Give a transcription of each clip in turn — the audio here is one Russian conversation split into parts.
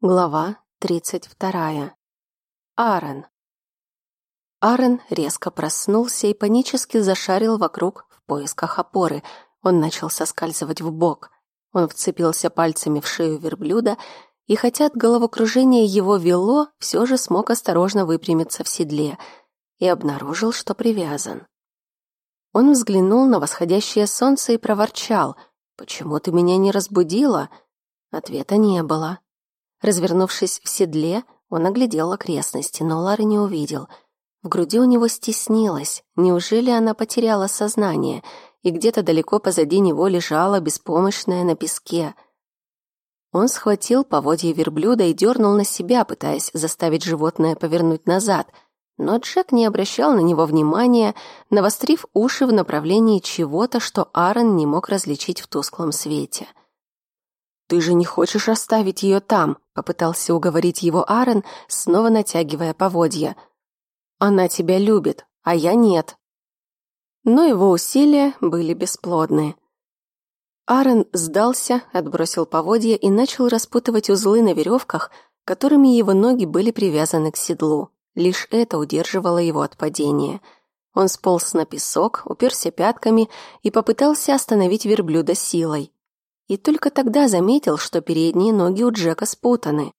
Глава тридцать вторая. Аарон. Аарон резко проснулся и панически зашарил вокруг в поисках опоры. Он начал соскальзывать в бок. Он вцепился пальцами в шею верблюда, и хотя от головокружения его вело, все же смог осторожно выпрямиться в седле и обнаружил, что привязан. Он взглянул на восходящее солнце и проворчал. «Почему ты меня не разбудила?» Ответа не было. Развернувшись в седле, он оглядел окрестности, но Лары не увидел. В груди у него стеснилось. Неужели она потеряла сознание, и где-то далеко позади него лежала беспомощная на песке? Он схватил поводья верблюда и дернул на себя, пытаясь заставить животное повернуть назад. Но Джек не обращал на него внимания, навострив уши в направлении чего-то, что Аарон не мог различить в тусклом свете. «Ты же не хочешь оставить ее там?» — попытался уговорить его Аарон, снова натягивая поводья. «Она тебя любит, а я нет». Но его усилия были бесплодны. Аарон сдался, отбросил поводья и начал распутывать узлы на веревках, которыми его ноги были привязаны к седлу. Лишь это удерживало его от падения. Он сполз на песок, уперся пятками и попытался остановить верблюда силой и только тогда заметил, что передние ноги у Джека спутаны.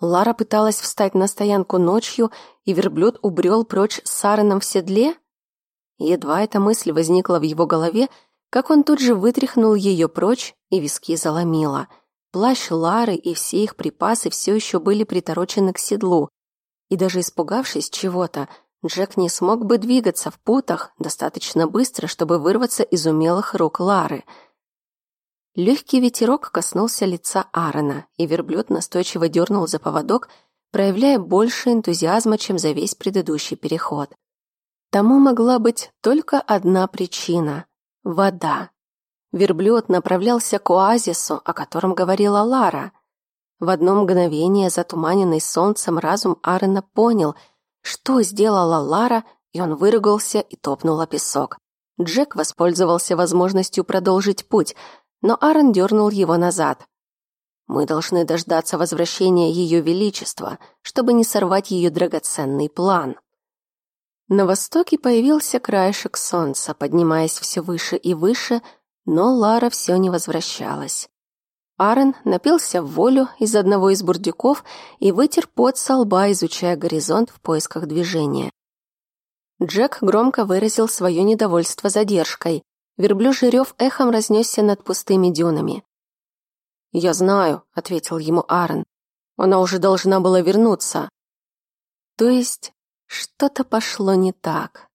Лара пыталась встать на стоянку ночью, и верблюд убрел прочь с Сареном в седле? Едва эта мысль возникла в его голове, как он тут же вытряхнул ее прочь, и виски заломило. Плащ Лары и все их припасы все еще были приторочены к седлу, и даже испугавшись чего-то, Джек не смог бы двигаться в путах достаточно быстро, чтобы вырваться из умелых рук Лары — Легкий ветерок коснулся лица Аарона, и верблюд настойчиво дернул за поводок, проявляя больше энтузиазма, чем за весь предыдущий переход. Тому могла быть только одна причина — вода. Верблюд направлялся к оазису, о котором говорила Лара. В одно мгновение, затуманенный солнцем, разум Аарона понял, что сделала Лара, и он выругался и топнул о песок. Джек воспользовался возможностью продолжить путь — но Аарон дернул его назад. «Мы должны дождаться возвращения Ее Величества, чтобы не сорвать ее драгоценный план». На востоке появился краешек солнца, поднимаясь все выше и выше, но Лара все не возвращалась. Аарон напился в волю из одного из бурдюков и вытер пот со лба, изучая горизонт в поисках движения. Джек громко выразил свое недовольство задержкой. Верблюжий рев эхом разнесся над пустыми дюнами. «Я знаю», — ответил ему Аарон. «Она уже должна была вернуться». То есть что-то пошло не так.